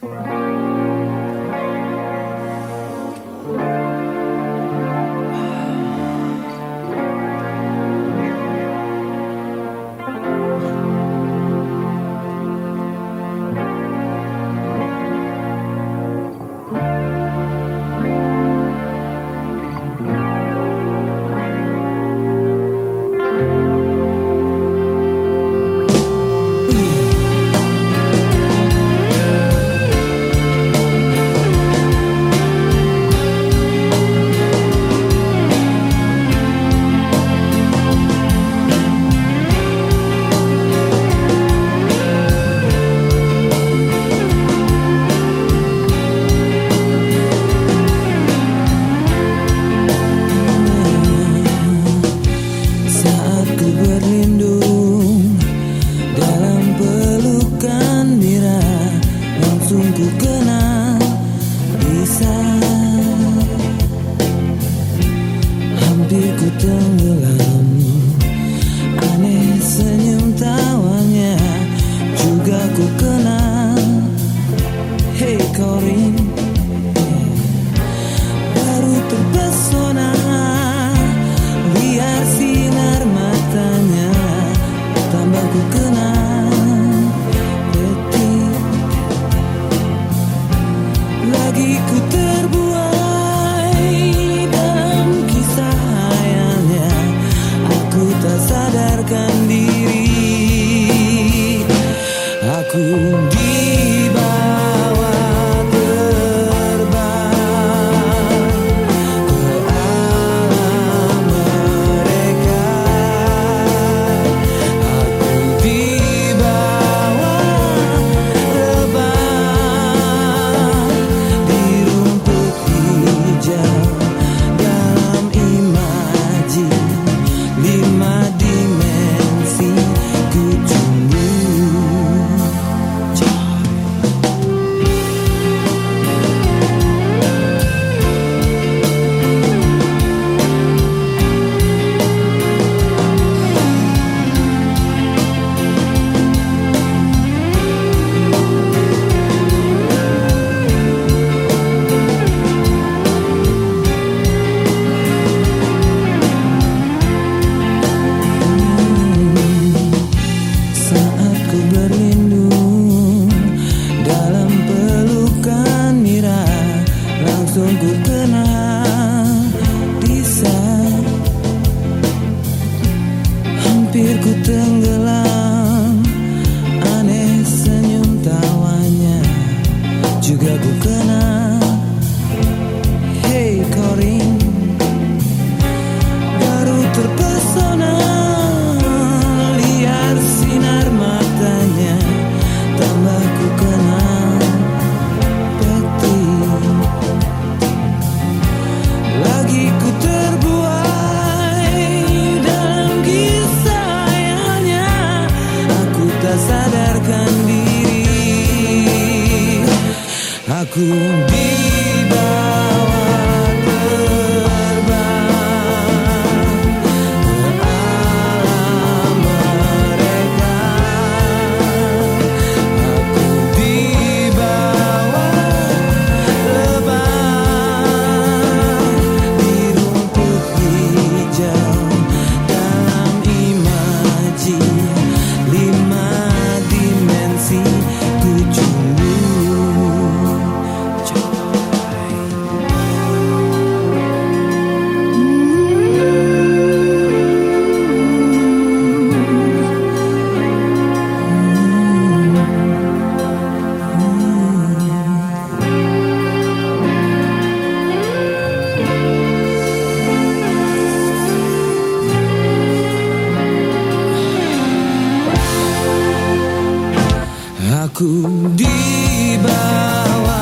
Thank. um vulcão bisa Hampir ku tenggelam Aneh senyum tawanya. Juga ku kenal Hey Corinne. Baru terpesona Liar sinar matanya. Tambah ku tak sadarkan diri. Aku di Ku dibawa.